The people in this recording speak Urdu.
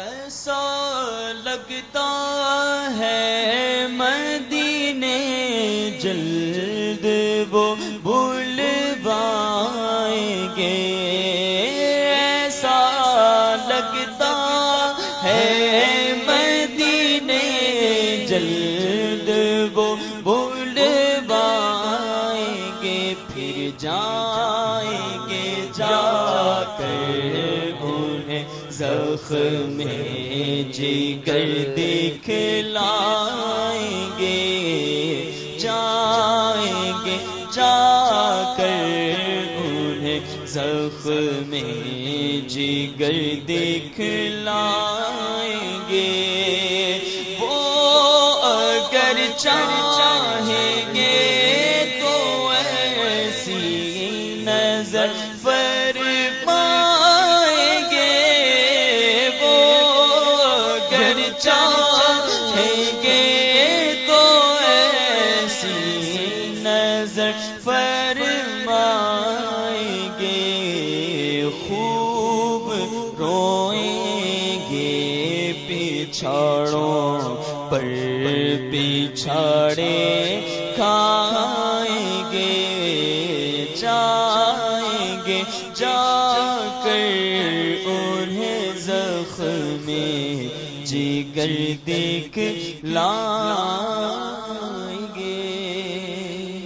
ایسا لگتا ہے مدینے جلد وہ بھول بائیں گے۔ ایسا لگتا ہے مدینے جلد وہ بھول بائیں گے۔ پھر جائیں گے جا کر۔ زخم میں جگر دکھلائیں گے، جائیں گے، جا کر انہیں زخم میں جگر دکھلائیں گے۔ وہ اگر چاہیں گے تو ایسی نظر پر نظر پر مائیں گے، خوب روئیں گے پچھاڑوں پر، پچھاڑے کھائیں گے، جائیں گے، جا کر انہیں زخم میں جگر دیکھ لا